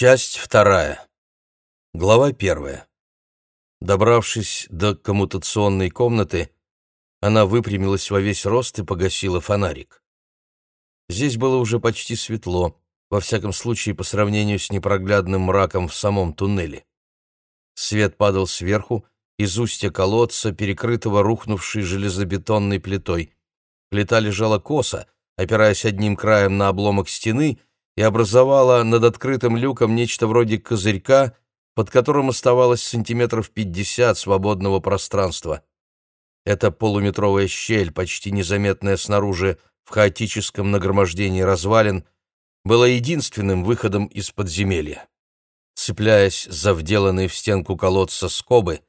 Часть вторая. Глава первая. Добравшись до коммутационной комнаты, она выпрямилась во весь рост и погасила фонарик. Здесь было уже почти светло, во всяком случае по сравнению с непроглядным мраком в самом туннеле. Свет падал сверху, из устья колодца, перекрытого рухнувшей железобетонной плитой. Плита лежала косо, опираясь одним краем на обломок стены — и образовала над открытым люком нечто вроде козырька, под которым оставалось сантиметров пятьдесят свободного пространства. Эта полуметровая щель, почти незаметная снаружи в хаотическом нагромождении развалин, была единственным выходом из подземелья. Цепляясь за вделанные в стенку колодца скобы,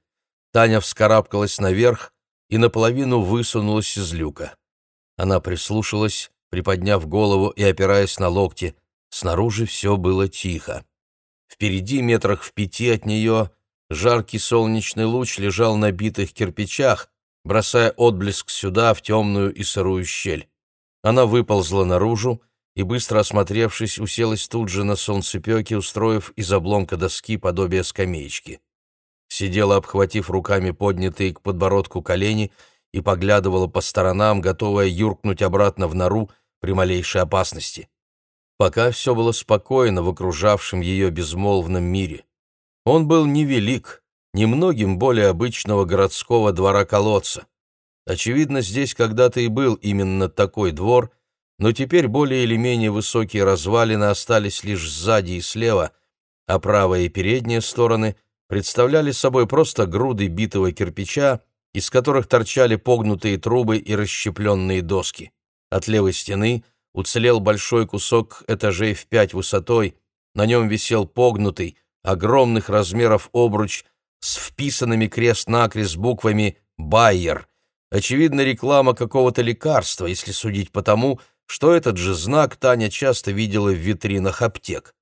Таня вскарабкалась наверх и наполовину высунулась из люка. Она прислушалась, приподняв голову и опираясь на локти. Снаружи все было тихо. Впереди, метрах в пяти от нее, жаркий солнечный луч лежал на битых кирпичах, бросая отблеск сюда, в темную и сырую щель. Она выползла наружу и, быстро осмотревшись, уселась тут же на солнцепеке, устроив из обломка доски подобие скамеечки. Сидела, обхватив руками поднятые к подбородку колени, и поглядывала по сторонам, готовая юркнуть обратно в нору при малейшей опасности. Пока все было спокойно в окружавшем ее безмолвном мире. Он был невелик, немногим более обычного городского двора-колодца. Очевидно, здесь когда-то и был именно такой двор, но теперь более или менее высокие развалины остались лишь сзади и слева, а правая и передняя стороны представляли собой просто груды битого кирпича, из которых торчали погнутые трубы и расщепленные доски. От левой стены — уцелел большой кусок этажей в пять высотой, на нем висел погнутый, огромных размеров обруч с вписанными крест-накрест буквами «Байер». Очевидно, реклама какого-то лекарства, если судить по тому, что этот же знак Таня часто видела в витринах аптек.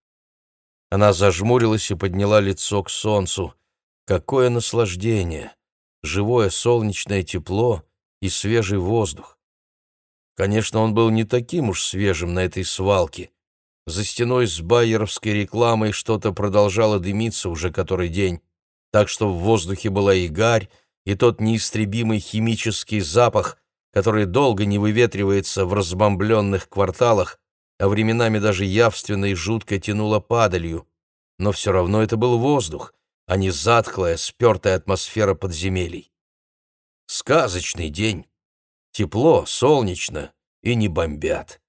Она зажмурилась и подняла лицо к солнцу. Какое наслаждение! Живое солнечное тепло и свежий воздух. Конечно, он был не таким уж свежим на этой свалке. За стеной с байеровской рекламой что-то продолжало дымиться уже который день, так что в воздухе была и гарь, и тот неистребимый химический запах, который долго не выветривается в разбомбленных кварталах, а временами даже явственно и жутко тянуло падалью. Но все равно это был воздух, а не затхлая, спертая атмосфера подземелий. Сказочный день. Тепло, солнечно и не бомбят.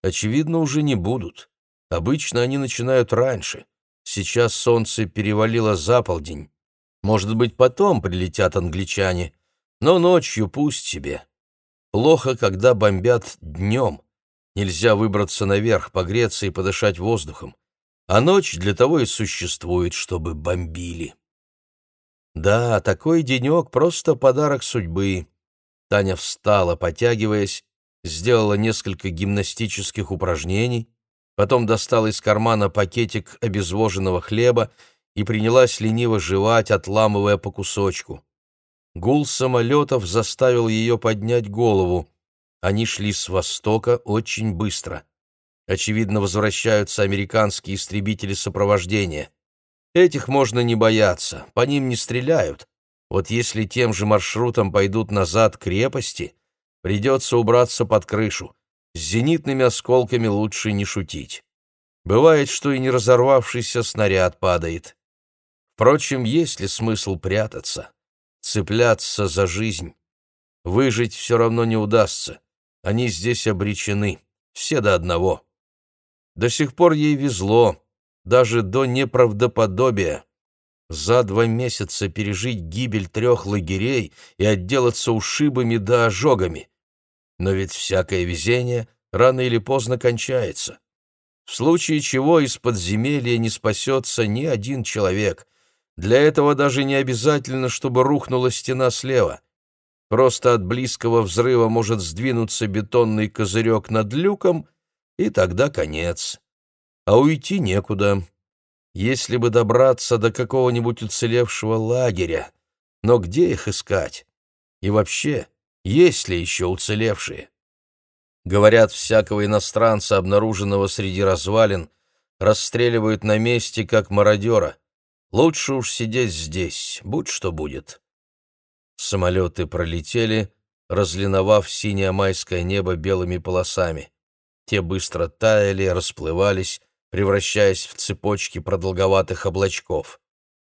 Очевидно, уже не будут. Обычно они начинают раньше. Сейчас солнце перевалило за полдень. Может быть, потом прилетят англичане, но ночью пусть себе. Плохо, когда бомбят днем. Нельзя выбраться наверх, погреться и подышать воздухом. А ночь для того и существует, чтобы бомбили. Да, такой денек — просто подарок судьбы. Таня встала, потягиваясь, сделала несколько гимнастических упражнений, потом достала из кармана пакетик обезвоженного хлеба и принялась лениво жевать, отламывая по кусочку. Гул самолетов заставил ее поднять голову. Они шли с востока очень быстро. Очевидно, возвращаются американские истребители сопровождения. Этих можно не бояться, по ним не стреляют, вот если тем же маршрутом пойдут назад крепости, придется убраться под крышу. С зенитными осколками лучше не шутить. Бывает, что и не разорвавшийся снаряд падает. Впрочем, есть ли смысл прятаться, цепляться за жизнь? Выжить все равно не удастся. Они здесь обречены, все до одного. До сих пор ей везло, даже до неправдоподобия за два месяца пережить гибель трех лагерей и отделаться ушибами да ожогами. Но ведь всякое везение рано или поздно кончается. В случае чего из подземелья не спасется ни один человек. Для этого даже не обязательно, чтобы рухнула стена слева. Просто от близкого взрыва может сдвинуться бетонный козырек над люком, и тогда конец. А уйти некуда если бы добраться до какого-нибудь уцелевшего лагеря. Но где их искать? И вообще, есть ли еще уцелевшие? Говорят, всякого иностранца, обнаруженного среди развалин, расстреливают на месте, как мародера. Лучше уж сидеть здесь, будь что будет. Самолеты пролетели, разлиновав синее майское небо белыми полосами. Те быстро таяли, расплывались, превращаясь в цепочки продолговатых облачков.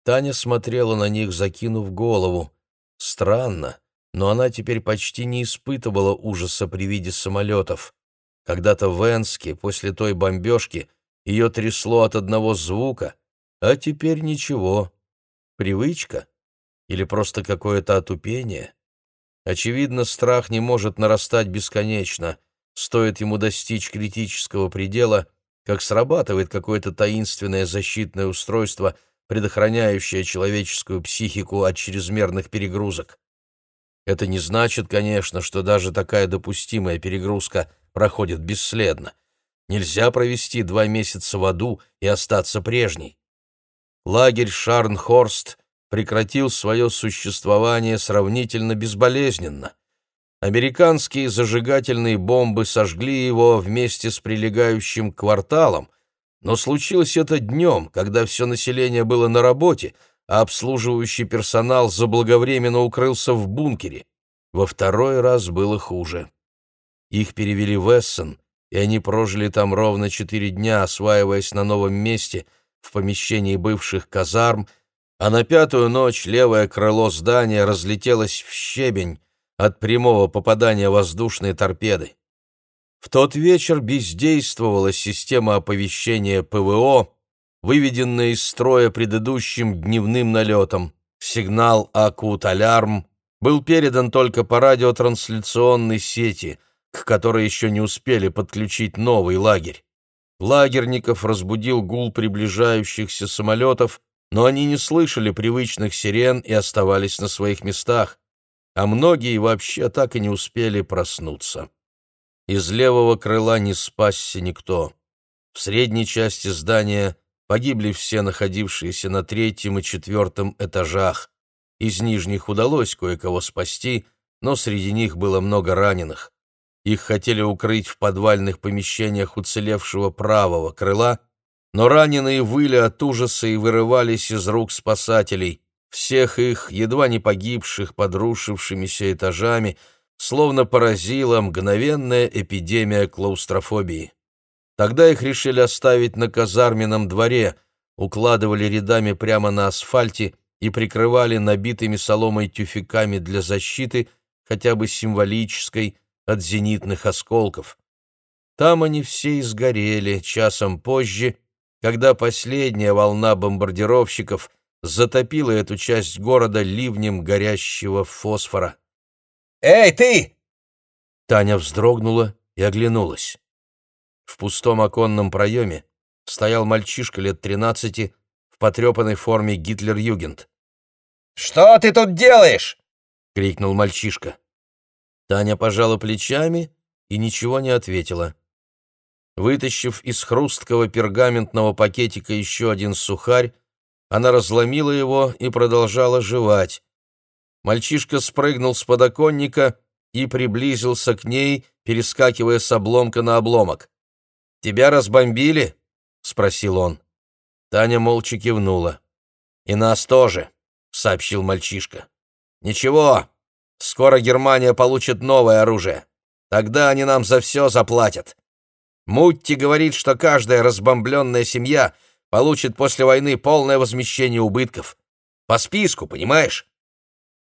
Таня смотрела на них, закинув голову. Странно, но она теперь почти не испытывала ужаса при виде самолетов. Когда-то в Энске, после той бомбежки, ее трясло от одного звука, а теперь ничего. Привычка? Или просто какое-то отупение? Очевидно, страх не может нарастать бесконечно. Стоит ему достичь критического предела, как срабатывает какое-то таинственное защитное устройство, предохраняющее человеческую психику от чрезмерных перегрузок. Это не значит, конечно, что даже такая допустимая перегрузка проходит бесследно. Нельзя провести два месяца в аду и остаться прежней. Лагерь Шарнхорст прекратил свое существование сравнительно безболезненно. Американские зажигательные бомбы сожгли его вместе с прилегающим кварталом, но случилось это днем, когда все население было на работе, а обслуживающий персонал заблаговременно укрылся в бункере. Во второй раз было хуже. Их перевели в Эссен, и они прожили там ровно четыре дня, осваиваясь на новом месте, в помещении бывших казарм, а на пятую ночь левое крыло здания разлетелось в щебень от прямого попадания воздушной торпеды. В тот вечер бездействовала система оповещения ПВО, выведенная из строя предыдущим дневным налетом. Сигнал «Акут-алярм» был передан только по радиотрансляционной сети, к которой еще не успели подключить новый лагерь. Лагерников разбудил гул приближающихся самолетов, но они не слышали привычных сирен и оставались на своих местах, а многие вообще так и не успели проснуться. Из левого крыла не спасся никто. В средней части здания погибли все находившиеся на третьем и четвертом этажах. Из нижних удалось кое-кого спасти, но среди них было много раненых. Их хотели укрыть в подвальных помещениях уцелевшего правого крыла, но раненые выли от ужаса и вырывались из рук спасателей. Всех их, едва не погибших под рушившимися этажами, словно поразила мгновенная эпидемия клаустрофобии. Тогда их решили оставить на казарменном дворе, укладывали рядами прямо на асфальте и прикрывали набитыми соломой тюфяками для защиты, хотя бы символической, от зенитных осколков. Там они все изгорели часом позже, когда последняя волна бомбардировщиков затопила эту часть города ливнем горящего фосфора. «Эй, ты!» Таня вздрогнула и оглянулась. В пустом оконном проеме стоял мальчишка лет тринадцати в потрепанной форме Гитлер-Югент. «Что ты тут делаешь?» — крикнул мальчишка. Таня пожала плечами и ничего не ответила. Вытащив из хрусткого пергаментного пакетика еще один сухарь, она разломила его и продолжала жевать. Мальчишка спрыгнул с подоконника и приблизился к ней, перескакивая с обломка на обломок. «Тебя разбомбили?» — спросил он. Таня молча кивнула. «И нас тоже», — сообщил мальчишка. «Ничего, Скоро Германия получит новое оружие. Тогда они нам за все заплатят. Мутти говорит, что каждая разбомбленная семья получит после войны полное возмещение убытков. По списку, понимаешь?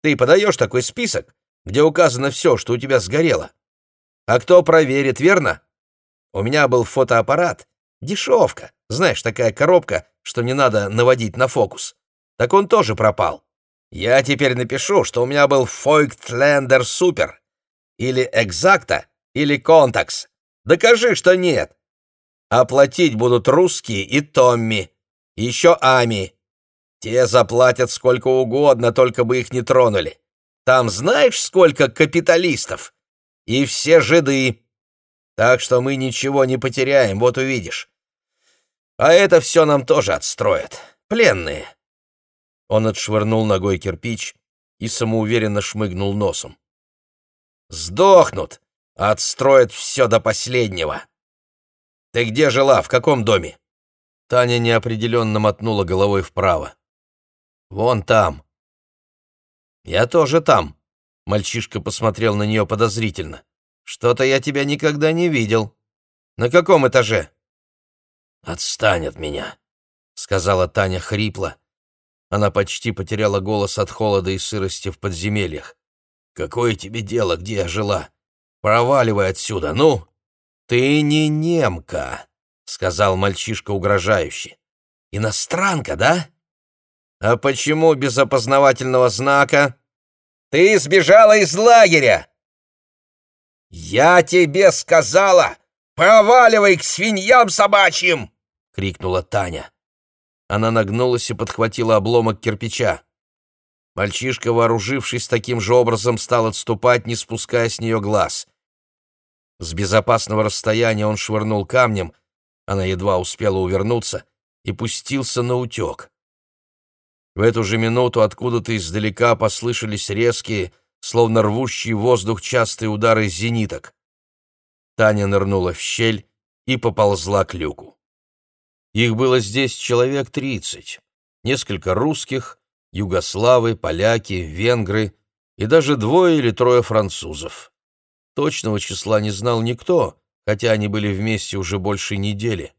Ты подаешь такой список, где указано все, что у тебя сгорело. А кто проверит, верно? У меня был фотоаппарат. Дешевка. Знаешь, такая коробка, что не надо наводить на фокус. Так он тоже пропал. Я теперь напишу, что у меня был Фойктлендер Супер. Или Экзакта, или Контакс. Докажи, что нет. Оплатить будут русские и Томми. Еще Ами. Те заплатят сколько угодно, только бы их не тронули. Там знаешь, сколько капиталистов? И все жиды. Так что мы ничего не потеряем, вот увидишь. А это все нам тоже отстроят. Пленные. Он отшвырнул ногой кирпич и самоуверенно шмыгнул носом. «Сдохнут! Отстроят все до последнего! Ты где жила, в каком доме?» Таня неопределенно мотнула головой вправо. «Вон там». «Я тоже там», — мальчишка посмотрел на нее подозрительно. «Что-то я тебя никогда не видел. На каком этаже?» «Отстань от меня», — сказала Таня хрипло. Она почти потеряла голос от холода и сырости в подземельях. «Какое тебе дело, где я жила? Проваливай отсюда, ну!» «Ты не немка», — сказал мальчишка угрожающе. «Иностранка, да? А почему без опознавательного знака?» «Ты сбежала из лагеря!» «Я тебе сказала! Проваливай к свиньям собачьим!» — крикнула Таня. Она нагнулась и подхватила обломок кирпича. Мальчишка, вооружившись таким же образом, стал отступать, не спуская с нее глаз. С безопасного расстояния он швырнул камнем, она едва успела увернуться, и пустился на утек. В эту же минуту откуда-то издалека послышались резкие, словно рвущие воздух частые удары зениток. Таня нырнула в щель и поползла к люку. Их было здесь человек тридцать. Несколько русских, югославы, поляки, венгры и даже двое или трое французов. Точного числа не знал никто, хотя они были вместе уже больше недели.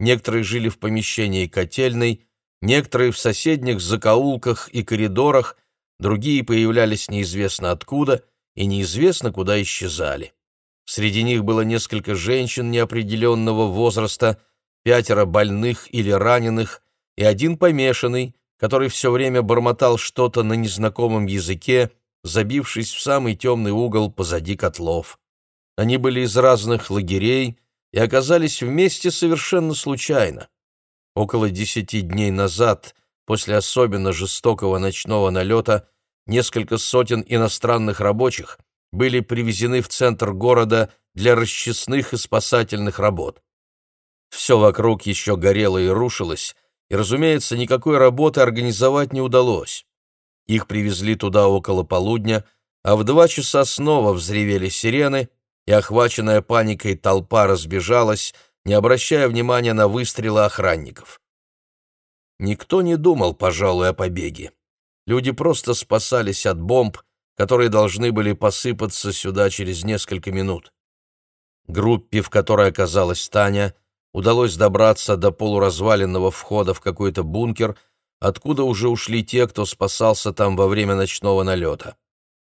Некоторые жили в помещении котельной, некоторые в соседних закоулках и коридорах, другие появлялись неизвестно откуда и неизвестно куда исчезали. Среди них было несколько женщин неопределенного возраста, пятеро больных или раненых и один помешанный, который все время бормотал что-то на незнакомом языке, забившись в самый темный угол позади котлов. Они были из разных лагерей и оказались вместе совершенно случайно. Около десяти дней назад, после особенно жестокого ночного налета, несколько сотен иностранных рабочих были привезены в центр города для расчистных и спасательных работ. Все вокруг еще горело и рушилось, и, разумеется, никакой работы организовать не удалось. Их привезли туда около полудня, а в два часа снова взревели сирены, и охваченная паникой толпа разбежалась, не обращая внимания на выстрелы охранников. Никто не думал, пожалуй, о побеге. Люди просто спасались от бомб, которые должны были посыпаться сюда через несколько минут. Группе, в которой оказалась Таня, удалось добраться до полуразваленного входа в какой-то бункер, откуда уже ушли те, кто спасался там во время ночного налета.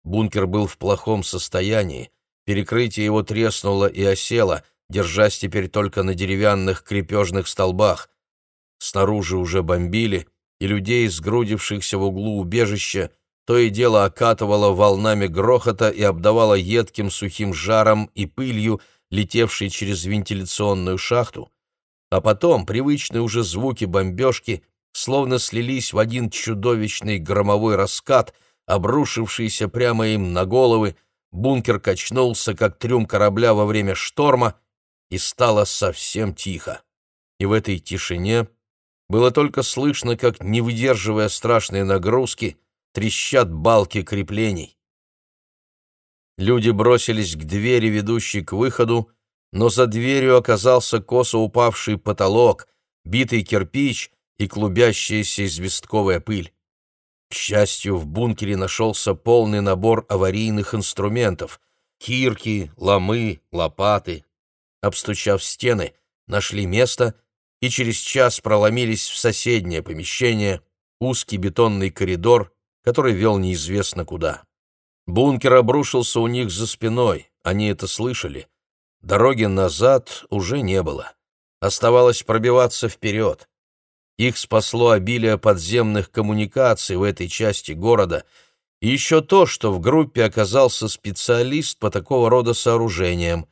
Бункер был в плохом состоянии, перекрытие его треснуло и осело, держась теперь только на деревянных крепежных столбах. Снаружи уже бомбили, и людей, сгрудившихся в углу убежища, то и дело окатывало волнами грохота и обдавало едким сухим жаром и пылью, летевшей через вентиляционную шахту, а потом привычные уже звуки бомбежки словно слились в один чудовищный громовой раскат, обрушившийся прямо им на головы, бункер качнулся, как трюм корабля во время шторма, и стало совсем тихо. И в этой тишине было только слышно, как, не выдерживая страшной нагрузки, трещат балки креплений. Люди бросились к двери, ведущей к выходу, но за дверью оказался косо упавший потолок, битый кирпич и клубящаяся известковая пыль. К счастью, в бункере нашелся полный набор аварийных инструментов — кирки, ломы, лопаты. Обстучав стены, нашли место и через час проломились в соседнее помещение, узкий бетонный коридор, который вел неизвестно куда. Бункер обрушился у них за спиной, они это слышали. Дороги назад уже не было. Оставалось пробиваться вперед. Их спасло обилие подземных коммуникаций в этой части города и еще то, что в группе оказался специалист по такого рода сооружениям.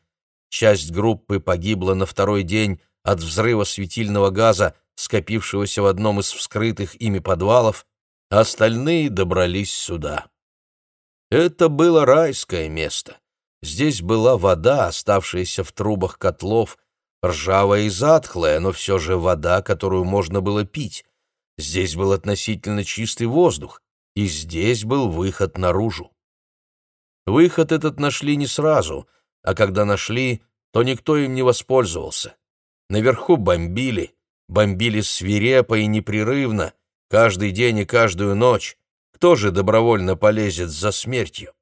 Часть группы погибла на второй день от взрыва светильного газа, скопившегося в одном из вскрытых ими подвалов, а остальные добрались сюда. Это было райское место. Здесь была вода, оставшаяся в трубах котлов, ржавая и затхлая, но все же вода, которую можно было пить. Здесь был относительно чистый воздух, и здесь был выход наружу. Выход этот нашли не сразу, а когда нашли, то никто им не воспользовался. Наверху бомбили, бомбили свирепо и непрерывно, каждый день и каждую ночь. Кто же добровольно полезет за смертью?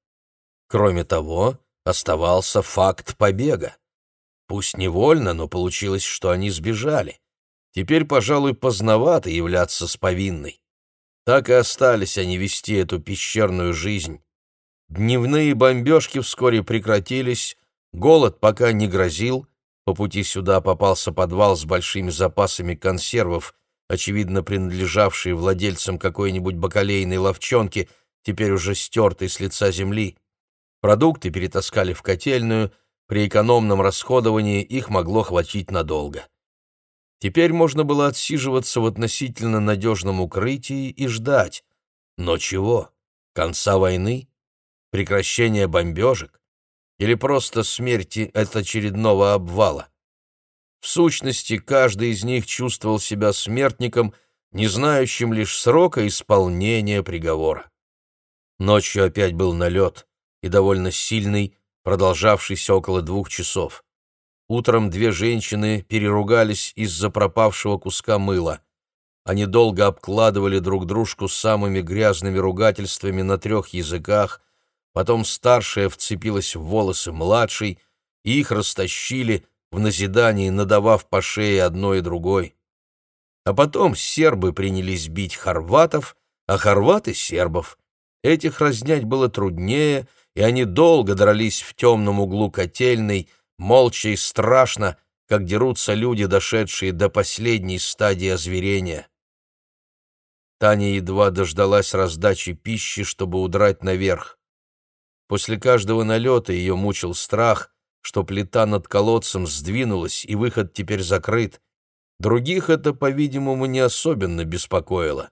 Кроме того, оставался факт побега. Пусть невольно, но получилось, что они сбежали. Теперь, пожалуй, поздновато являться с повинной. Так и остались они вести эту пещерную жизнь. Дневные бомбежки вскоре прекратились, голод пока не грозил, по пути сюда попался подвал с большими запасами консервов, очевидно принадлежавшие владельцам какой-нибудь бакалейной ловчонки, теперь уже стертой с лица земли. Продукты перетаскали в котельную, при экономном расходовании их могло хватить надолго. Теперь можно было отсиживаться в относительно надежном укрытии и ждать. Но чего? Конца войны? Прекращения бомбежек? Или просто смерти от очередного обвала? В сущности, каждый из них чувствовал себя смертником, не знающим лишь срока исполнения приговора. Ночью опять был налет, и довольно сильный, продолжавшийся около двух часов. Утром две женщины переругались из-за пропавшего куска мыла. Они долго обкладывали друг дружку самыми грязными ругательствами на трех языках, потом старшая вцепилась в волосы младшей, и их растащили, в назидании надавав по шее одной и другой. А потом сербы принялись бить хорватов, а хорваты — сербов. Этих разнять было труднее, и они долго дрались в темном углу котельной, молча и страшно, как дерутся люди, дошедшие до последней стадии озверения. Таня едва дождалась раздачи пищи, чтобы удрать наверх. После каждого налета ее мучил страх, что плита над колодцем сдвинулась, и выход теперь закрыт. Других это, по-видимому, не особенно беспокоило.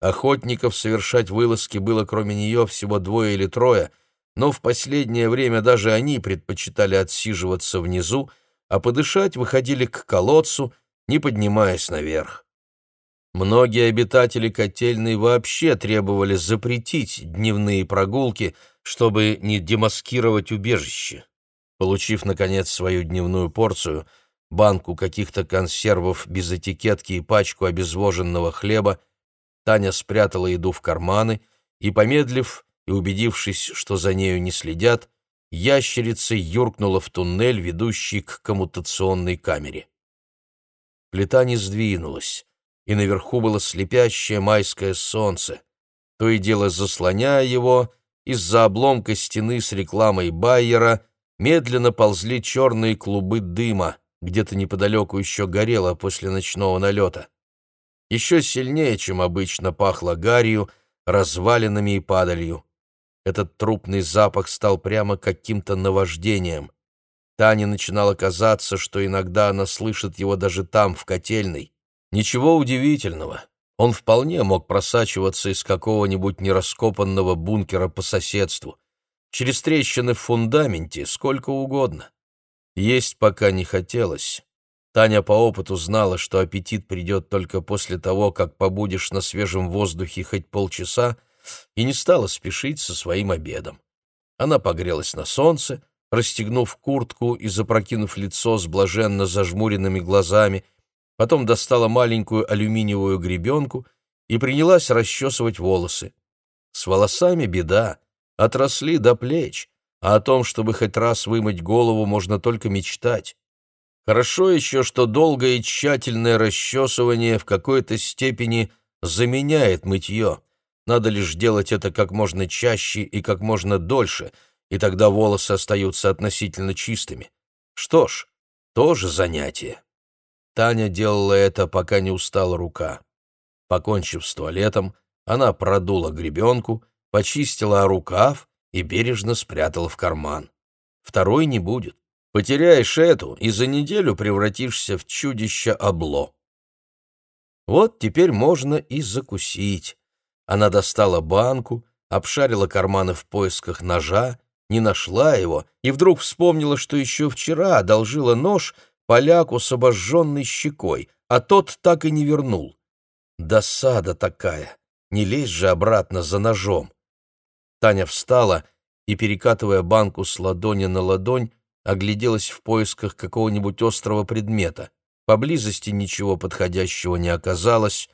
Охотников совершать вылазки было кроме нее всего двое или трое, но в последнее время даже они предпочитали отсиживаться внизу, а подышать выходили к колодцу, не поднимаясь наверх. Многие обитатели котельной вообще требовали запретить дневные прогулки, чтобы не демаскировать убежище. Получив, наконец, свою дневную порцию, банку каких-то консервов без этикетки и пачку обезвоженного хлеба, Таня спрятала еду в карманы и, помедлив, и, убедившись, что за нею не следят, ящерица юркнула в туннель, ведущий к коммутационной камере. Плита не сдвинулась, и наверху было слепящее майское солнце. То и дело заслоняя его, из-за обломка стены с рекламой Байера медленно ползли черные клубы дыма, где-то неподалеку еще горело после ночного налета. Еще сильнее, чем обычно, пахло гарью, развалинами и падалью. Этот трупный запах стал прямо каким-то наваждением. Тане начинало казаться, что иногда она слышит его даже там, в котельной. Ничего удивительного. Он вполне мог просачиваться из какого-нибудь нераскопанного бункера по соседству. Через трещины в фундаменте сколько угодно. Есть пока не хотелось. Таня по опыту знала, что аппетит придет только после того, как побудешь на свежем воздухе хоть полчаса, и не стала спешить со своим обедом. Она погрелась на солнце, расстегнув куртку и запрокинув лицо с блаженно зажмуренными глазами, потом достала маленькую алюминиевую гребенку и принялась расчесывать волосы. С волосами беда, отросли до плеч, а о том, чтобы хоть раз вымыть голову, можно только мечтать. Хорошо еще, что долгое и тщательное расчесывание в какой-то степени заменяет мытье. Надо лишь делать это как можно чаще и как можно дольше, и тогда волосы остаются относительно чистыми. Что ж, тоже занятие. Таня делала это, пока не устала рука. Покончив с туалетом, она продула гребенку, почистила рукав и бережно спрятала в карман. Второй не будет. Потеряешь эту, и за неделю превратишься в чудище обло. Вот теперь можно и закусить. Она достала банку, обшарила карманы в поисках ножа, не нашла его и вдруг вспомнила, что еще вчера одолжила нож поляку с обожженной щекой, а тот так и не вернул. Досада такая, не лезь же обратно за ножом. Таня встала и, перекатывая банку с ладони на ладонь, огляделась в поисках какого-нибудь острого предмета. Поблизости ничего подходящего не оказалось.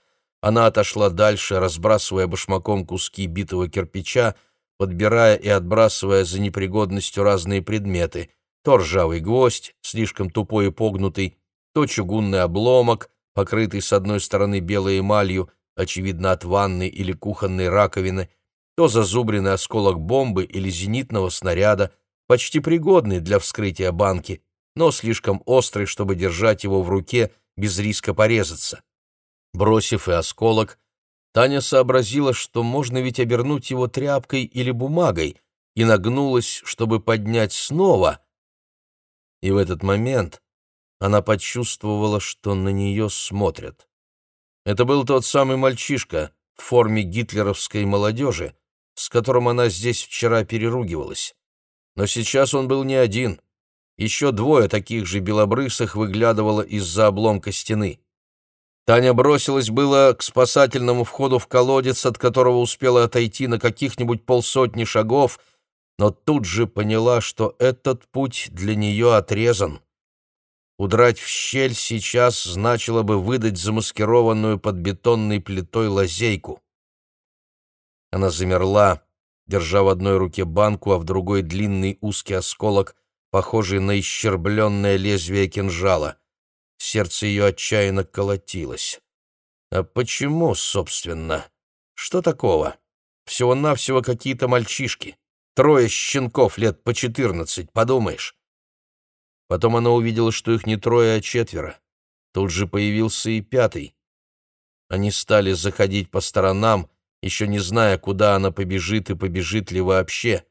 Она отошла дальше, разбрасывая башмаком куски битого кирпича, подбирая и отбрасывая за непригодностью разные предметы. То ржавый гвоздь, слишком тупой и погнутый, то чугунный обломок, покрытый с одной стороны белой эмалью, очевидно от ванны или кухонной раковины, то зазубренный осколок бомбы или зенитного снаряда, почти пригодный для вскрытия банки, но слишком острый, чтобы держать его в руке без риска порезаться. Бросив и осколок, Таня сообразила, что можно ведь обернуть его тряпкой или бумагой, и нагнулась, чтобы поднять снова. И в этот момент она почувствовала, что на нее смотрят. Это был тот самый мальчишка в форме гитлеровской молодежи, с которым она здесь вчера переругивалась. Но сейчас он был не один. Еще двое таких же белобрысых выглядывало из-за обломка стены. Таня бросилась было к спасательному входу в колодец, от которого успела отойти на каких-нибудь полсотни шагов, но тут же поняла, что этот путь для нее отрезан. Удрать в щель сейчас значило бы выдать замаскированную под бетонной плитой лазейку. Она замерла, держа в одной руке банку, а в другой длинный узкий осколок, похожий на исчербленное лезвие кинжала. Сердце ее отчаянно колотилось. А почему, собственно? Что такого? Всего-навсего какие-то мальчишки. Трое щенков лет по четырнадцать, подумаешь. Потом она увидела, что их не трое, а четверо. Тут же появился и пятый. Они стали заходить по сторонам, еще не зная, куда она побежит и побежит ли вообще.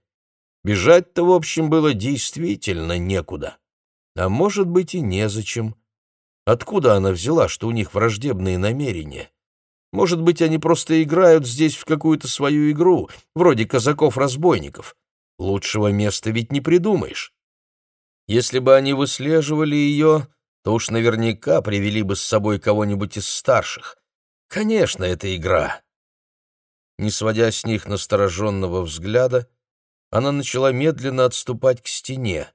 Бежать-то, в общем, было действительно некуда. А может быть и незачем. Откуда она взяла, что у них враждебные намерения? Может быть, они просто играют здесь в какую-то свою игру, вроде казаков-разбойников. Лучшего места ведь не придумаешь. Если бы они выслеживали ее, то уж наверняка привели бы с собой кого-нибудь из старших. Конечно, это игра. Не сводя с них настороженного взгляда, она начала медленно отступать к стене.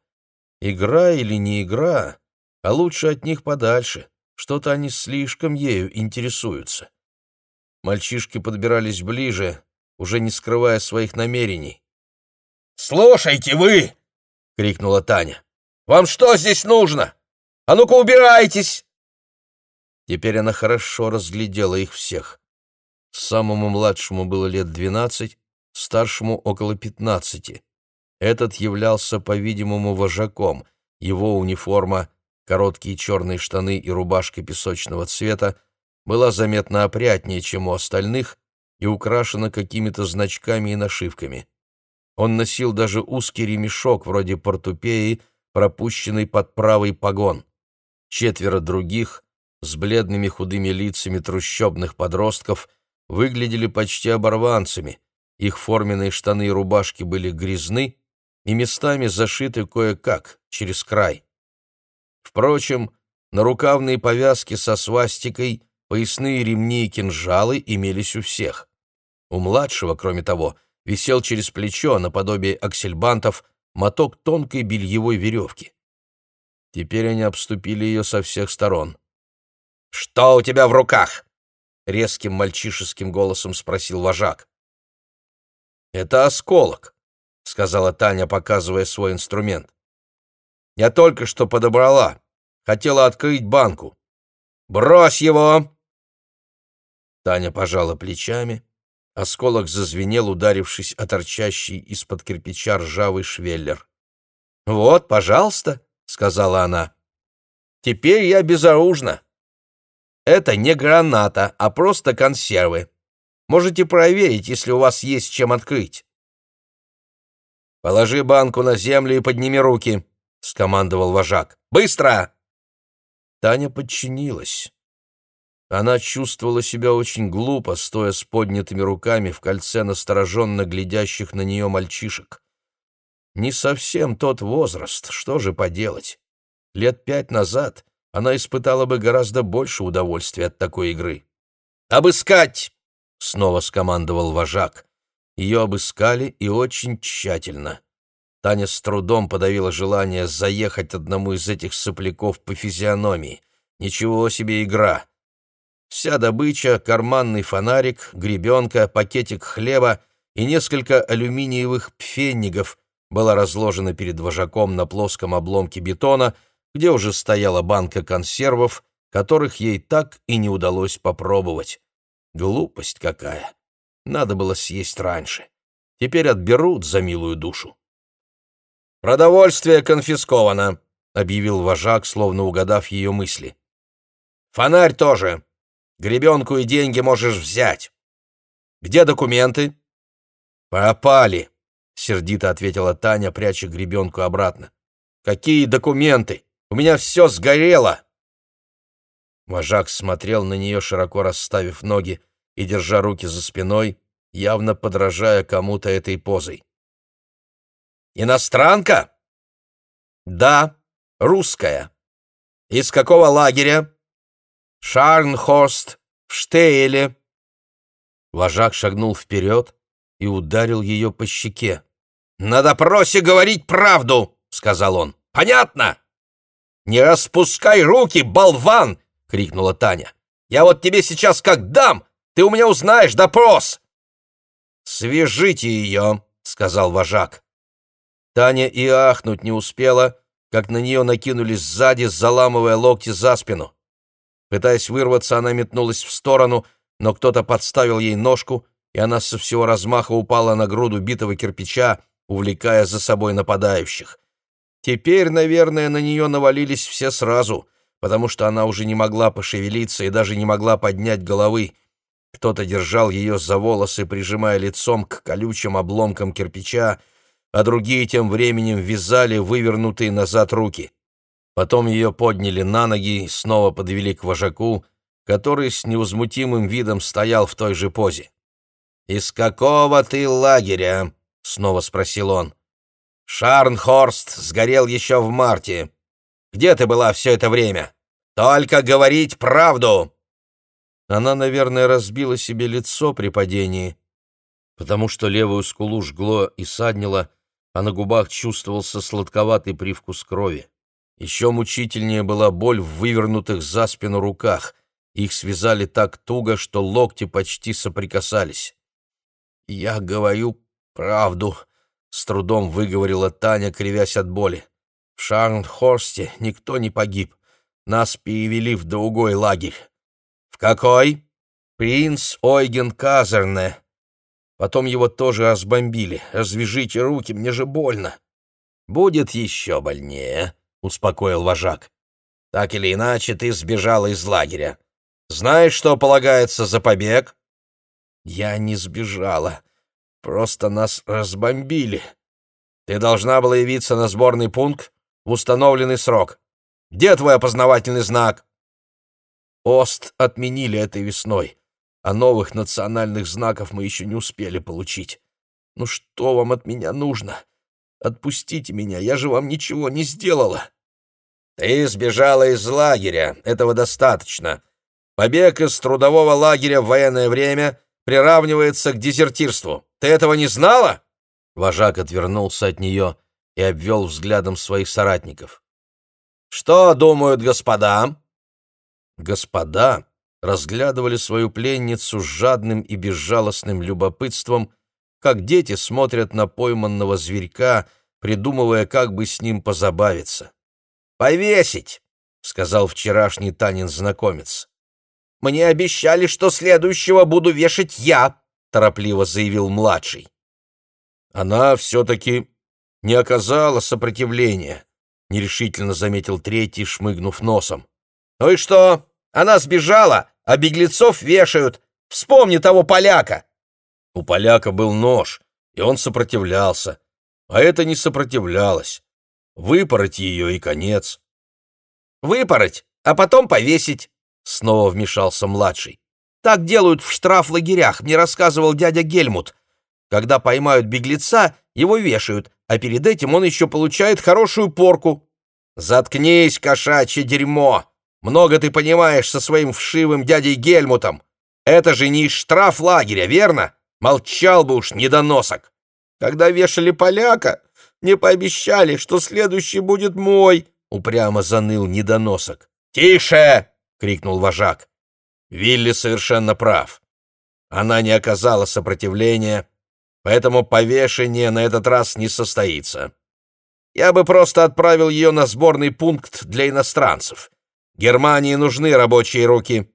Игра или не игра, а лучше от них подальше. Что-то они слишком ею интересуются. Мальчишки подбирались ближе, уже не скрывая своих намерений. «Слушайте вы!» — крикнула Таня. «Вам что здесь нужно? А ну-ка убирайтесь!» Теперь она хорошо разглядела их всех. Самому младшему было лет двенадцать, старшему около пятнадцати. Этот являлся, по-видимому, вожаком. Его униформа, короткие черные штаны и рубашка песочного цвета, была заметно опрятнее, чем у остальных, и украшена какими-то значками и нашивками. Он носил даже узкий ремешок, вроде портупеи, пропущенный под правый погон. Четверо других, с бледными худыми лицами трущобных подростков, выглядели почти оборванцами, их форменные штаны и рубашки были грязны и местами зашиты кое-как, через край. Впрочем, нарукавные повязки со свастикой, поясные ремни и кинжалы имелись у всех. У младшего, кроме того, висел через плечо, наподобие аксельбантов, моток тонкой бельевой веревки. Теперь они обступили ее со всех сторон. «Что у тебя в руках?» — резким мальчишеским голосом спросил вожак. «Это осколок», — сказала Таня, показывая свой инструмент. «Я только что подобрала. Хотела открыть банку. Брось его!» Таня пожала плечами. Осколок зазвенел, ударившись о торчащий из-под кирпича ржавый швеллер. «Вот, пожалуйста», — сказала она. «Теперь я безоружна. Это не граната, а просто консервы. Можете проверить, если у вас есть чем открыть. «Положи банку на землю и подними руки», — скомандовал вожак. «Быстро!» Таня подчинилась. Она чувствовала себя очень глупо, стоя с поднятыми руками в кольце настороженно глядящих на нее мальчишек. Не совсем тот возраст, что же поделать. Лет пять назад она испытала бы гораздо больше удовольствия от такой игры. «Обыскать!» — снова скомандовал вожак. Ее обыскали и очень тщательно. Таня с трудом подавила желание заехать одному из этих сопляков по физиономии. Ничего себе игра! Вся добыча, карманный фонарик, гребенка, пакетик хлеба и несколько алюминиевых пфеннигов была разложена перед вожаком на плоском обломке бетона, где уже стояла банка консервов, которых ей так и не удалось попробовать. Глупость какая! Надо было съесть раньше. Теперь отберут за милую душу. «Продовольствие конфисковано», — объявил вожак, словно угадав ее мысли. «Фонарь тоже. Гребенку и деньги можешь взять. Где документы?» «Пропали», — сердито ответила Таня, пряча гребенку обратно. «Какие документы? У меня все сгорело!» Вожак смотрел на нее, широко расставив ноги и держа руки за спиной, явно подражая кому-то этой позой. «Иностранка?» «Да, русская». «Из какого лагеря?» Шарнхорст в Штейле. Вожак шагнул вперед и ударил ее по щеке. «На допросе говорить правду!» — сказал он. «Понятно?» «Не распускай руки, болван!» — крикнула Таня. «Я вот тебе сейчас как дам! Ты у меня узнаешь допрос!» «Свяжите ее!» — сказал вожак. Таня и ахнуть не успела, как на нее накинулись сзади, заламывая локти за спину. Пытаясь вырваться, она метнулась в сторону, но кто-то подставил ей ножку, и она со всего размаха упала на груду битого кирпича, увлекая за собой нападающих. Теперь, наверное, на нее навалились все сразу, потому что она уже не могла пошевелиться и даже не могла поднять головы. Кто-то держал ее за волосы, прижимая лицом к колючим обломкам кирпича, а другие тем временем вязали вывернутые назад руки. Потом ее подняли на ноги и снова подвели к вожаку, который с невозмутимым видом стоял в той же позе. «Из какого ты лагеря?» — снова спросил он. «Шарнхорст сгорел еще в марте. Где ты была все это время? Только говорить правду!» Она, наверное, разбила себе лицо при падении, потому что левую скулу жгло и саднило, а на губах чувствовался сладковатый привкус крови. Еще мучительнее была боль в вывернутых за спину руках. Их связали так туго, что локти почти соприкасались. «Я говорю правду», — с трудом выговорила Таня, кривясь от боли. «В Шарнхорсте никто не погиб. Нас перевели в другой лагерь». «В какой?» «Принц Ойген Казерне». Потом его тоже разбомбили. Развяжите руки, мне же больно. «Будет еще больнее», — успокоил вожак. «Так или иначе, ты сбежала из лагеря. Знаешь, что полагается за побег?» «Я не сбежала. Просто нас разбомбили. Ты должна была явиться на сборный пункт в установленный срок. Где твой опознавательный знак?» «Ост отменили этой весной, а новых национальных знаков мы еще не успели получить. Ну что вам от меня нужно?» Отпустите меня, я же вам ничего не сделала. Ты сбежала из лагеря, этого достаточно. Побег из трудового лагеря в военное время приравнивается к дезертирству. Ты этого не знала? Вожак отвернулся от нее и обвел взглядом своих соратников. Что думают господа? Господа разглядывали свою пленницу с жадным и безжалостным любопытством, как дети смотрят на пойманного зверька, придумывая, как бы с ним позабавиться. «Повесить!» — сказал вчерашний Танин знакомец. «Мне обещали, что следующего буду вешать я», — торопливо заявил младший. «Она все-таки не оказала сопротивления», — нерешительно заметил третий, шмыгнув носом. «Ну и что? Она сбежала, а беглецов вешают. Вспомни того поляка!» У поляка был нож, и он сопротивлялся, а это не сопротивлялось. Выпороть ее и конец. «Выпороть, а потом повесить», — снова вмешался младший. «Так делают в штраф-лагерях, мне рассказывал дядя Гельмут. Когда поймают беглеца, его вешают, а перед этим он еще получает хорошую порку». «Заткнись, кошачье дерьмо! Много ты понимаешь со своим вшивым дядей Гельмутом. Это же не из штраф-лагеря, верно? Молчал бы уж, недоносок. Когда вешали поляка, не пообещали, что следующий будет мой, упрямо заныл недоносок. Тише! крикнул вожак. Вилли совершенно прав. Она не оказала сопротивления, поэтому повешение на этот раз не состоится. Я бы просто отправил ее на сборный пункт для иностранцев. Германии нужны рабочие руки.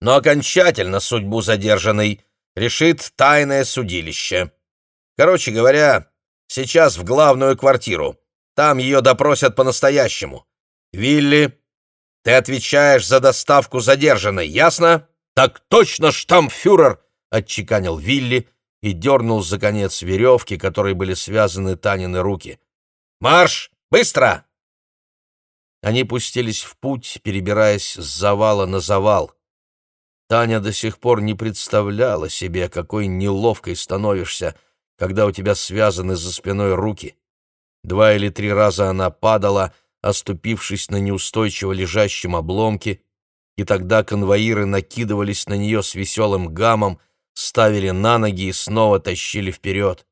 Но окончательно судьбу задержанной решит тайное судилище. Короче говоря, сейчас в главную квартиру. Там ее допросят по-настоящему. Вилли, ты отвечаешь за доставку задержанной, ясно? Так точно, штамфюрер, отчеканил Вилли и дернул за конец веревки, которой были связаны Танины руки. Марш! Быстро! Они пустились в путь, перебираясь с завала на завал. Таня до сих пор не представляла себе, какой неловкой становишься, когда у тебя связаны за спиной руки. Два или три раза она падала, оступившись на неустойчиво лежащем обломке, и тогда конвоиры накидывались на нее с веселым гамом, ставили на ноги и снова тащили вперед.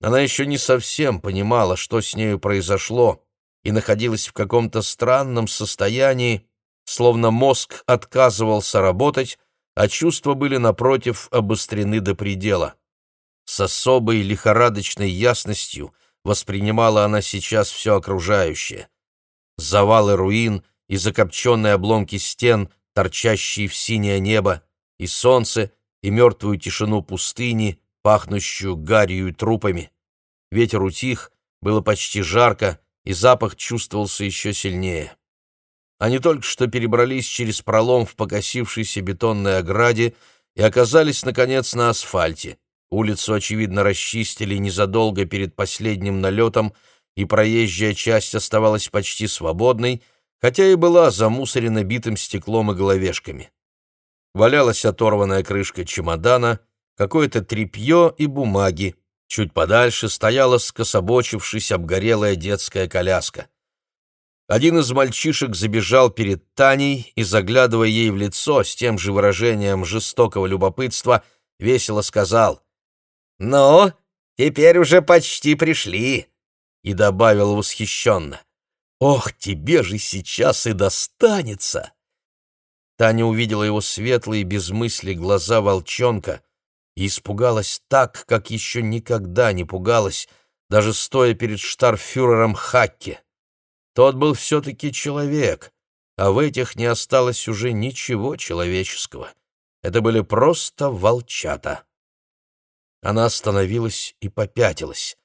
Она еще не совсем понимала, что с нею произошло, и находилась в каком-то странном состоянии, словно мозг отказывался работать, а чувства были, напротив, обострены до предела. С особой лихорадочной ясностью воспринимала она сейчас все окружающее. Завалы руин и закопченные обломки стен, торчащие в синее небо, и солнце, и мертвую тишину пустыни, пахнущую гарью и трупами. Ветер утих, было почти жарко, и запах чувствовался еще сильнее. Они только что перебрались через пролом в покосившейся бетонной ограде и оказались, наконец, на асфальте. Улицу, очевидно, расчистили незадолго перед последним налетом, и проезжая часть оставалась почти свободной, хотя и была замусорена битым стеклом и головешками. Валялась оторванная крышка чемодана, какое-то тряпье и бумаги. Чуть подальше стояла скособочившись обгорелая детская коляска. Один из мальчишек забежал перед Таней и, заглядывая ей в лицо с тем же выражением жестокого любопытства, весело сказал «Ну, теперь уже почти пришли», и добавил восхищенно «Ох, тебе же сейчас и достанется!» Таня увидела его светлые без мысли глаза волчонка и испугалась так, как еще никогда не пугалась, даже стоя перед штарфюрером Хакке. Тот был все-таки человек, а в этих не осталось уже ничего человеческого. Это были просто волчата. Она остановилась и попятилась.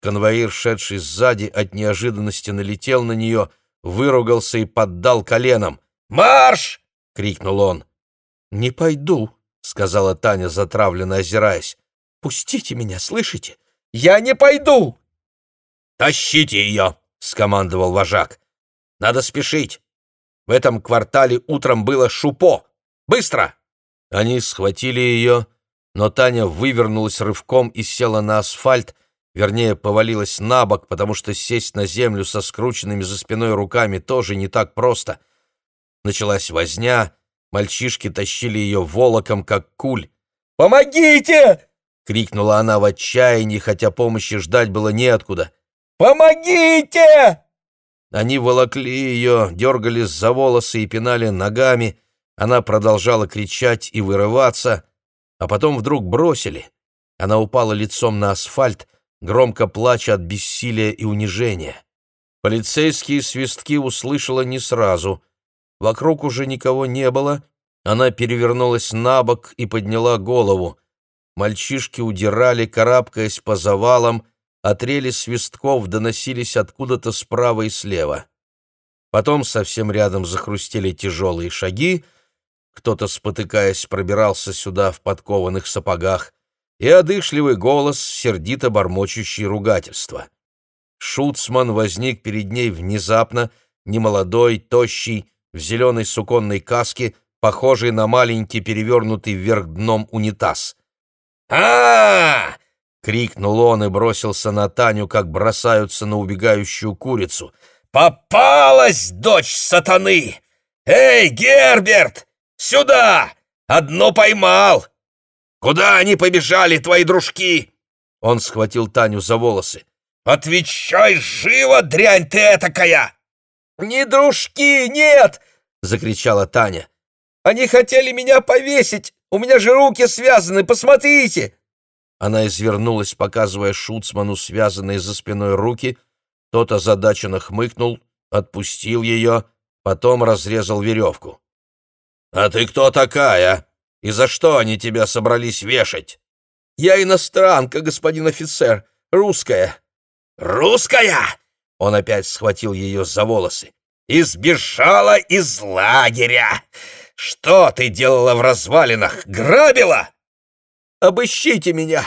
Конвоир, шедший сзади, от неожиданности налетел на нее, выругался и поддал коленом. «Марш!» — крикнул он. «Не пойду», — сказала Таня, затравленно озираясь. «Пустите меня, слышите? Я не пойду!» «Тащите ее!» — скомандовал вожак. «Надо спешить. В этом квартале утром было шупо. Быстро!» Они схватили ее, но Таня вывернулась рывком и села на асфальт, вернее, повалилась на бок, потому что сесть на землю со скрученными за спиной руками тоже не так просто. Началась возня, мальчишки тащили ее волоком, как куль. «Помогите!» — крикнула она в отчаянии, хотя помощи ждать было неоткуда. «Помогите!» Они волокли ее, дергались за волосы и пинали ногами. Она продолжала кричать и вырываться, а потом вдруг бросили. Она упала лицом на асфальт, громко плача от бессилия и унижения. Полицейские свистки услышала не сразу. Вокруг уже никого не было. Она перевернулась на бок и подняла голову. Мальчишки удирали, карабкаясь по завалам, а свистков доносились откуда-то справа и слева. Потом совсем рядом захрустели тяжелые шаги, кто-то, спотыкаясь, пробирался сюда в подкованных сапогах, и одышливый голос, сердито бормочущий ругательство. Шуцман возник перед ней внезапно, немолодой, тощий, в зеленой суконной каске, похожий на маленький перевернутый вверх дном унитаз. а, -а, -а — крикнул он и бросился на Таню, как бросаются на убегающую курицу. «Попалась, дочь сатаны! Эй, Герберт, сюда! Одну поймал! Куда они побежали, твои дружки?» Он схватил Таню за волосы. «Отвечай живо, дрянь ты этакая!» «Не дружки, нет! — закричала Таня. «Они хотели меня повесить! У меня же руки связаны, посмотрите!» Она извернулась, показывая Шуцману связанные за спиной руки. Тот озадаченно хмыкнул, отпустил ее, потом разрезал веревку. «А ты кто такая? И за что они тебя собрались вешать?» «Я иностранка, господин офицер, русская». «Русская?» Он опять схватил ее за волосы. «Избежала из лагеря! Что ты делала в развалинах? Грабила?» Обыщите меня!»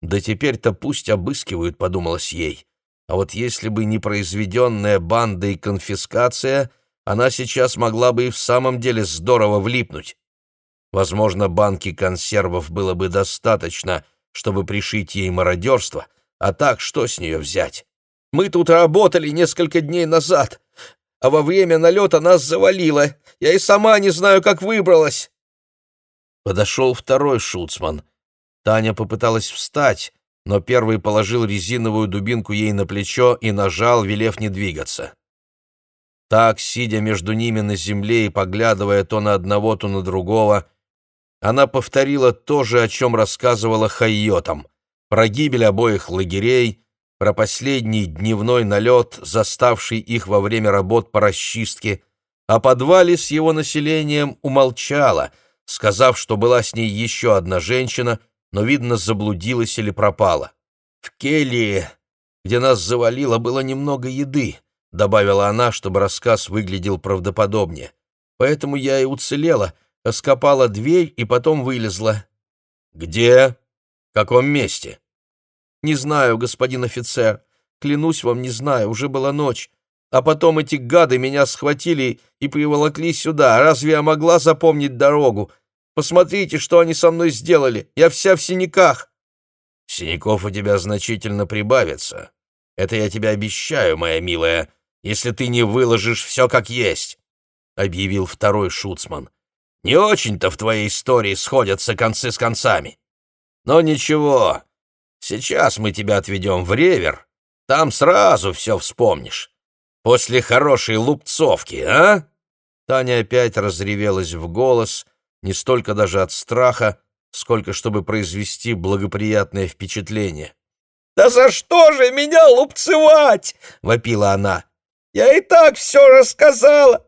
«Да теперь-то пусть обыскивают», — подумалось ей. А вот если бы не произведенная банда и конфискация, она сейчас могла бы и в самом деле здорово влипнуть. Возможно, банки консервов было бы достаточно, чтобы пришить ей мародерство, а так что с нее взять? Мы тут работали несколько дней назад, а во время налета нас завалило. Я и сама не знаю, как выбралась. Подошел второй шуцман. Таня попыталась встать, но первый положил резиновую дубинку ей на плечо и нажал, велев не двигаться. Так, сидя между ними на земле и поглядывая то на одного, то на другого, она повторила то же, о чем рассказывала Хайотам, про гибель обоих лагерей, про последний дневной налет, заставший их во время работ по расчистке, о подвале с его населением умолчала — сказав, что была с ней еще одна женщина, но, видно, заблудилась или пропала. «В келье, где нас завалило, было немного еды», — добавила она, чтобы рассказ выглядел правдоподобнее. «Поэтому я и уцелела, раскопала дверь и потом вылезла». «Где? В каком месте?» «Не знаю, господин офицер. Клянусь вам, не знаю, уже была ночь. А потом эти гады меня схватили и приволокли сюда. Разве я могла запомнить дорогу? Посмотрите, что они со мной сделали. Я вся в синяках. Синяков у тебя значительно прибавится. Это я тебе обещаю, моя милая, если ты не выложишь все как есть, — объявил второй шуцман. Не очень-то в твоей истории сходятся концы с концами. Но ничего, сейчас мы тебя отведем в ревер, там сразу все вспомнишь. После хорошей лупцовки, а?» Таня опять разревелась в голос, не столько даже от страха, сколько чтобы произвести благоприятное впечатление. «Да за что же меня лупцевать?» — вопила она. «Я и так все рассказала.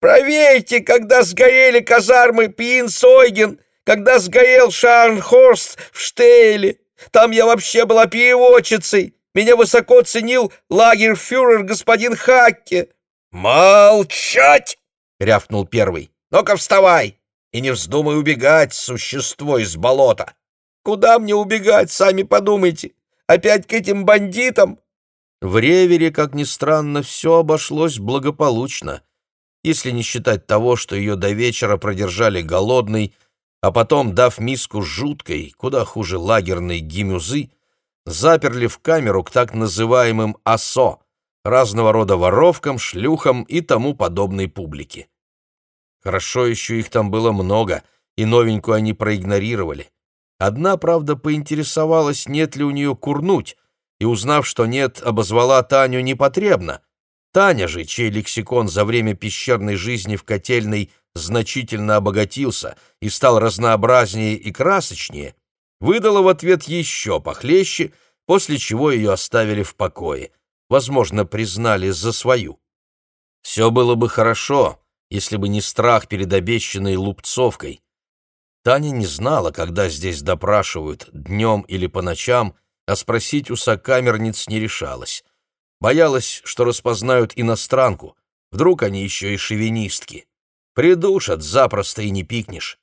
Проверьте, когда сгорели казармы Пинсойген, когда сгорел Шарнхорст в Штейле. Там я вообще была переводчицей. Меня высоко ценил лагерфюрер господин Хакке». «Молчать!» — рявкнул первый. «Ну-ка вставай! И не вздумай убегать, существо из болота!» «Куда мне убегать, сами подумайте! Опять к этим бандитам!» В Ревере, как ни странно, все обошлось благополучно, если не считать того, что ее до вечера продержали голодной, а потом, дав миску жуткой, куда хуже лагерной гимюзы, заперли в камеру к так называемым «осо», разного рода воровкам, шлюхам и тому подобной публике. Хорошо еще их там было много, и новенькую они проигнорировали. Одна, правда, поинтересовалась, нет ли у нее курнуть, и, узнав, что нет, обозвала Таню непотребно. Таня же, чей лексикон за время пещерной жизни в котельной значительно обогатился и стал разнообразнее и красочнее, выдала в ответ еще похлеще, после чего ее оставили в покое. Возможно, признали за свою. Все было бы хорошо, если бы не страх перед обещанной лупцовкой. Таня не знала, когда здесь допрашивают, днем или по ночам, а спросить у сокамерниц не решалась. Боялась, что распознают иностранку, вдруг они еще и шовинистки. Придушат запросто и не пикнешь.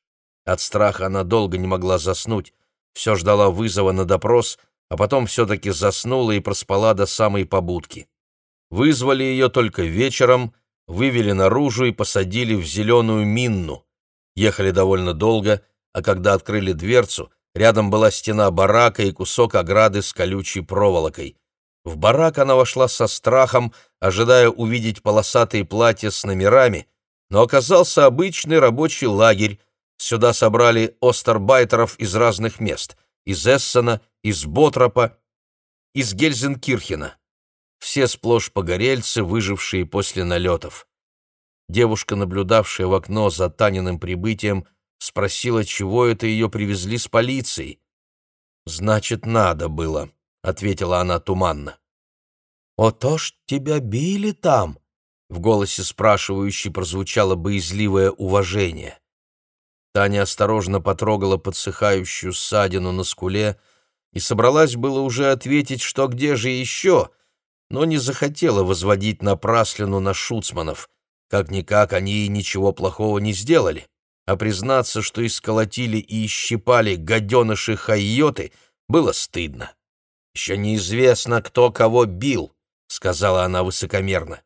От страха она долго не могла заснуть, все ждала вызова на допрос, а потом все-таки заснула и проспала до самой побудки. Вызвали ее только вечером, вывели наружу и посадили в зеленую минну. Ехали довольно долго, а когда открыли дверцу, рядом была стена барака и кусок ограды с колючей проволокой. В барак она вошла со страхом, ожидая увидеть полосатые платья с номерами, но оказался обычный рабочий лагерь. Сюда собрали остербайтеров из разных мест — из Эссена, из Ботропа, из Гельзенкирхена все сплошь погорельцы, выжившие после налетов. девушка, наблюдавшая в окно за Таниным прибытием, спросила, чего это ее привезли с полицией. «Значит, надо было», — ответила она туманно. «О то ж тебя били там?» В голосе спрашивающей прозвучало боязливое уважение. Таня осторожно потрогала подсыхающую ссадину на скуле и собралась было уже ответить, что где же еще, но не захотела возводить напраслину на шуцманов. Как-никак они и ничего плохого не сделали. А признаться, что исколотили и исщипали гаденыши хайоты, было стыдно. «Еще неизвестно, кто кого бил», — сказала она высокомерно.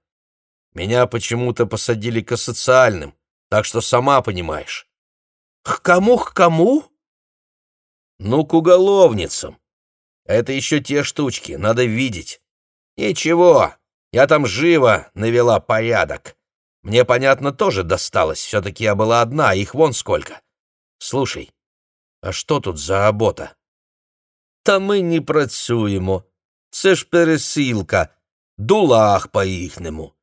«Меня почему-то посадили к асоциальным, так что сама понимаешь». «К кому, к кому?» «Ну, к уголовницам. Это еще те штучки, надо видеть. Ничего, я там живо навела порядок. Мне, понятно, тоже досталось, все-таки я была одна, их вон сколько. Слушай, а что тут за работа? Та ми не працюємо. Це ж пересилка, дулах по-їхнему.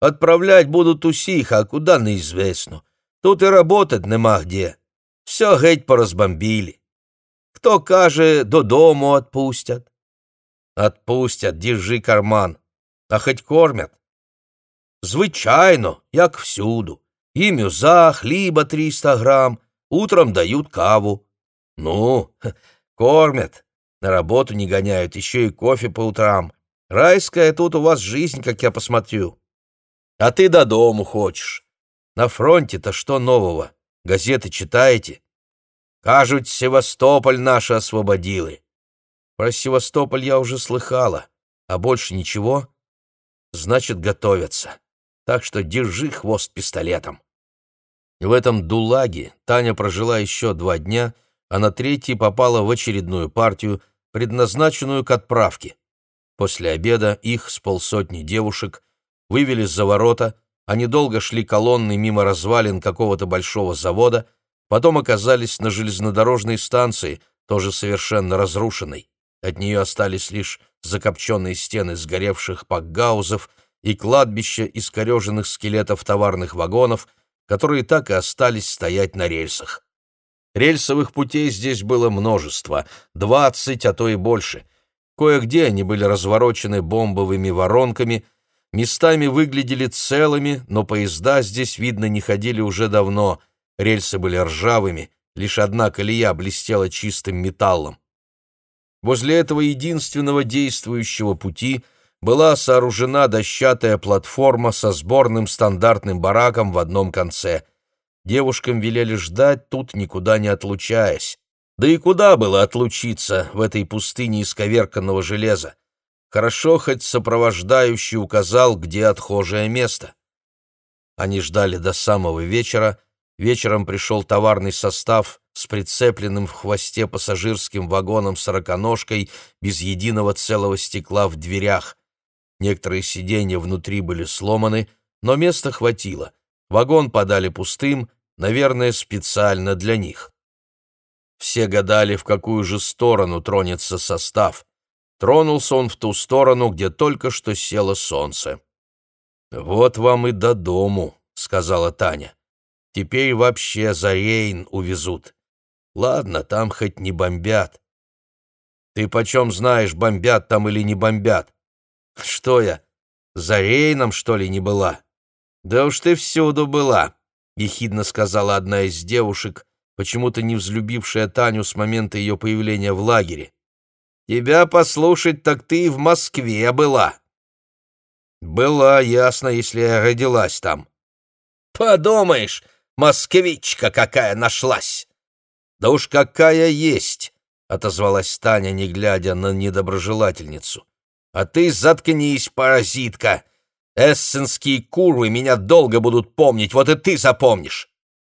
Отправлять будуть усіх, а куди неізвісно. Тут і работать нема где. Все геть порозбомбили. Хто каже, додому отпустять? Отпустять, держи карман. А хоть кормят? Звичайно, як всюду. І мюза, хліба 300 грамм, утром дают каву. Ну, кормят. На работу не гоняют, еще и кофе по утрам. Райская тут у вас жизнь, как я посмотрю. А ты до дому хочешь. На фронте-то что нового? Газеты читаете? Кажуть, Севастополь наши освободили. Про Севастополь я уже слыхала, а больше ничего. Значит, готовятся. Так что держи хвост пистолетом. В этом дулаге Таня прожила еще два дня, а на третий попала в очередную партию, предназначенную к отправке. После обеда их с полсотни девушек вывели за ворота, они долго шли колонной мимо развалин какого-то большого завода, потом оказались на железнодорожной станции, тоже совершенно разрушенной. От нее остались лишь закопченные стены сгоревших пакгаузов и кладбище искореженных скелетов товарных вагонов, которые так и остались стоять на рельсах. Рельсовых путей здесь было множество, двадцать, а то и больше. Кое-где они были разворочены бомбовыми воронками, местами выглядели целыми, но поезда здесь, видно, не ходили уже давно, рельсы были ржавыми, лишь одна колея блестела чистым металлом. Возле этого единственного действующего пути была сооружена дощатая платформа со сборным стандартным бараком в одном конце. Девушкам велели ждать тут, никуда не отлучаясь. Да и куда было отлучиться в этой пустыне исковерканного железа? Хорошо, хоть сопровождающий указал, где отхожее место. Они ждали до самого вечера. Вечером пришел товарный состав с прицепленным в хвосте пассажирским вагоном-сороконожкой без единого целого стекла в дверях. Некоторые сиденья внутри были сломаны, но места хватило. Вагон подали пустым, наверное, специально для них. Все гадали, в какую же сторону тронется состав. Тронулся он в ту сторону, где только что село солнце. «Вот вам и до дому», — сказала Таня. «Теперь вообще за Рейн увезут. Ладно, там хоть не бомбят». «Ты почем знаешь, бомбят там или не бомбят?» «Что я, за Рейном, что ли, не была?» «Да уж ты всюду была», — ехидно сказала одна из девушек, почему-то не взлюбившая Таню с момента ее появления в лагере. «Тебя послушать, так ты и в Москве была». «Была, ясно, если я родилась там». «Подумаешь, москвичка какая нашлась!» «Да уж какая есть!» — отозвалась Таня, не глядя на недоброжелательницу. «А ты заткнись, паразитка! Эссенские курвы меня долго будут помнить, вот и ты запомнишь!»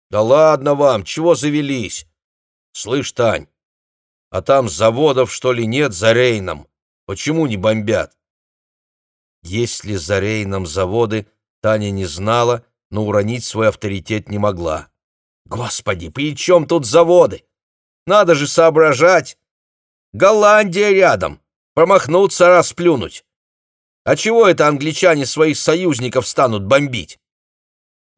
Да ладно вам, чего завелись? Слышь, Тань, а там заводов, что ли, нет за Рейном? Почему не бомбят? Есть ли за Рейном заводы, Таня не знала, но уронить свой авторитет не могла. Господи, при чем тут заводы? Надо же соображать. Голландия рядом. Промахнуться, расплюнуть. А чего это англичане своих союзников станут бомбить?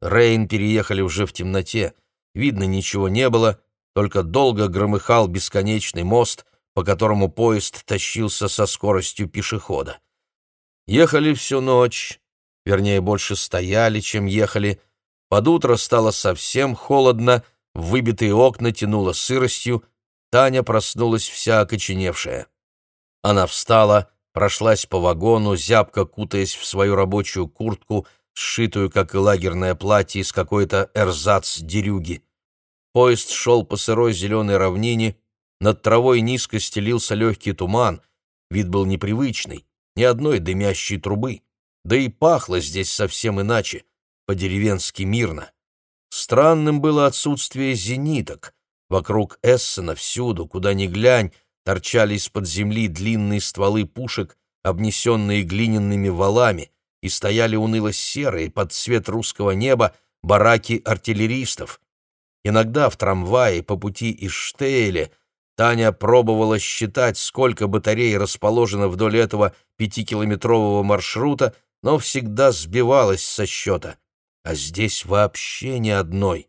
Рейн переехали уже в темноте. Видно, ничего не было, только долго громыхал бесконечный мост, по которому поезд тащился со скоростью пешехода. Ехали всю ночь, вернее, больше стояли, чем ехали. Под утро стало совсем холодно, в выбитые окна тянуло сыростью, Таня проснулась вся окоченевшая. Она встала, прошлась по вагону, зябко кутаясь в свою рабочую куртку, сшитую, как и лагерное платье, из какой-то эрзац-дерюги. Поезд шел по сырой зеленой равнине, над травой низко стелился легкий туман, вид был непривычный, ни одной дымящей трубы, да и пахло здесь совсем иначе, по-деревенски мирно. Странным было отсутствие зениток. Вокруг Эссена всюду, куда ни глянь, торчали из-под земли длинные стволы пушек, обнесенные глиняными валами, и стояли уныло серые под цвет русского неба бараки артиллеристов. Иногда в трамвае по пути из Штейля Таня пробовала считать, сколько батарей расположено вдоль этого пятикилометрового маршрута, но всегда сбивалась со счета. А здесь вообще ни одной.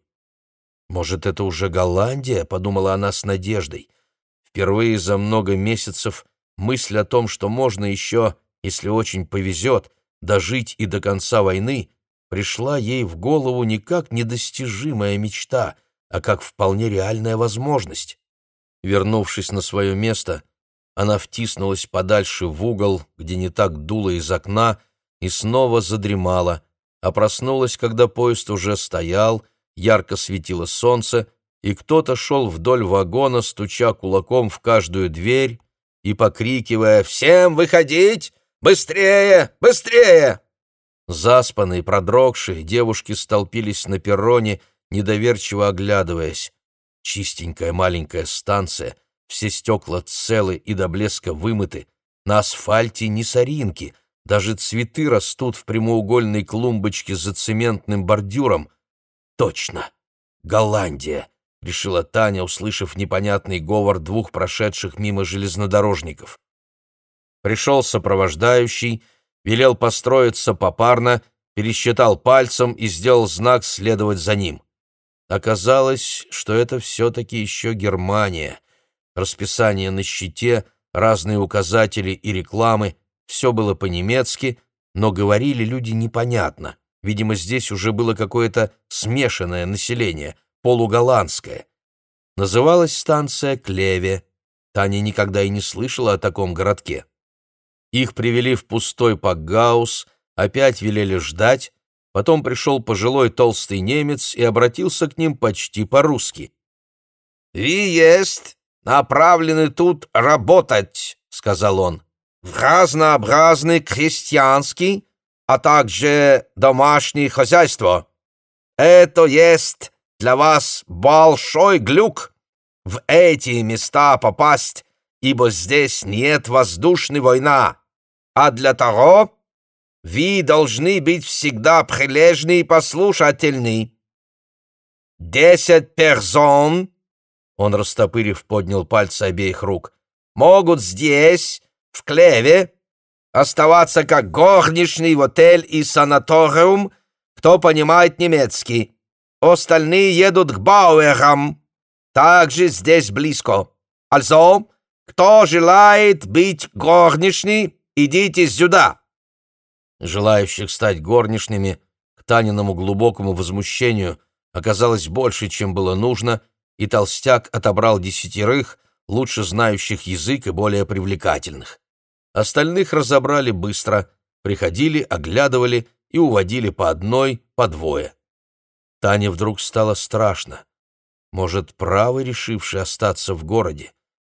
«Может, это уже Голландия?» — подумала она с надеждой. Впервые за много месяцев мысль о том, что можно еще, если очень повезет, дожить и до конца войны, пришла ей в голову не как недостижимая мечта, а как вполне реальная возможность. Вернувшись на свое место, она втиснулась подальше в угол, где не так дуло из окна, и снова задремала, а проснулась, когда поезд уже стоял, ярко светило солнце, и кто-то шел вдоль вагона, стуча кулаком в каждую дверь и покрикивая «Всем выходить! Быстрее! Быстрее!» Заспанные, продрогшие, девушки столпились на перроне, недоверчиво оглядываясь. Чистенькая маленькая станция, все стекла целы и до блеска вымыты, на асфальте ни соринки, даже цветы растут в прямоугольной клумбочке за цементным бордюром. Точно! Голландия! — решила Таня, услышав непонятный говор двух прошедших мимо железнодорожников. Пришел сопровождающий, велел построиться попарно, пересчитал пальцем и сделал знак следовать за ним. Оказалось, что это все-таки еще Германия. Расписание на щите, разные указатели и рекламы — все было по-немецки, но говорили люди непонятно. Видимо, здесь уже было какое-то смешанное население — полуголландская. Называлась станция Клеве. Таня никогда и не слышала о таком городке. Их привели в пустой Пакгаус, опять велели ждать, потом пришел пожилой толстый немец и обратился к ним почти по-русски. «Ви есть направлены тут работать», — сказал он, — «в разнообразный крестьянский, а также домашнее хозяйство. Это есть для вас большой глюк в эти места попасть, ибо здесь нет воздушной войны, а для того вы должны быть всегда прилежны и послушательны. Десять персон, он, растопырив, поднял пальцы обеих рук, могут здесь, в Клеве, оставаться как горничный в отель и санаториум, кто понимает немецкий. Остальные едут к Бауэрам. Также здесь близко. Also, кто желает быть горничной, идите сюда. Желающих стать горничными к Таниному глубокому возмущению оказалось больше, чем было нужно, и толстяк отобрал десятерых, лучше знающих язык и более привлекательных. Остальных разобрали быстро, приходили, оглядывали и уводили по одной, по двое. Тане вдруг стало страшно. Может, правы решивший остаться в городе?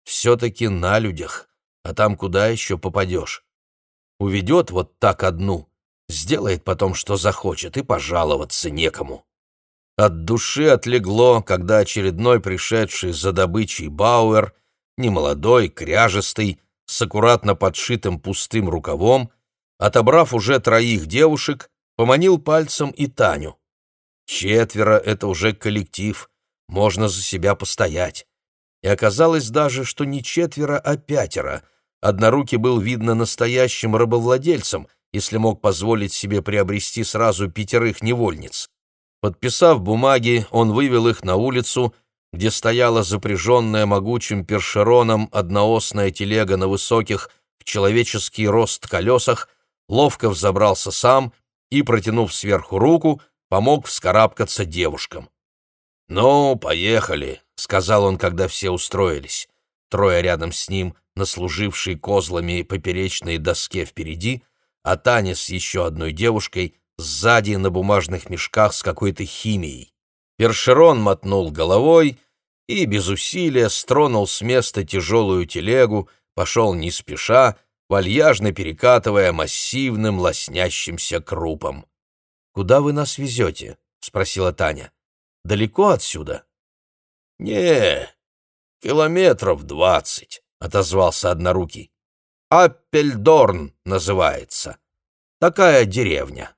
Все-таки на людях, а там куда еще попадешь? Уведет вот так одну, сделает потом, что захочет, и пожаловаться некому. От души отлегло, когда очередной пришедший за добычей Бауэр, немолодой, кряжестый, с аккуратно подшитым пустым рукавом, отобрав уже троих девушек, поманил пальцем и Таню. Четверо — это уже коллектив, можно за себя постоять. И оказалось даже, что не четверо, а пятеро. Однорукий был, видно, настоящим рабовладельцем, если мог позволить себе приобрести сразу пятерых невольниц. Подписав бумаги, он вывел их на улицу, где стояла запряженная могучим першероном одноосная телега на высоких, в человеческий рост колесах, ловко взобрался сам и, протянув сверху руку, помог вскарабкаться девушкам. «Ну, поехали», — сказал он, когда все устроились. Трое рядом с ним, наслужившие козлами поперечной доске впереди, а Таня с еще одной девушкой сзади на бумажных мешках с какой-то химией. Першерон мотнул головой и без усилия стронул с места тяжелую телегу, пошел не спеша, вальяжно перекатывая массивным лоснящимся крупом. «Куда вы нас везете?» — спросила Таня. «Далеко отсюда?» «Не, километров двадцать», — отозвался однорукий. «Аппельдорн называется. Такая деревня».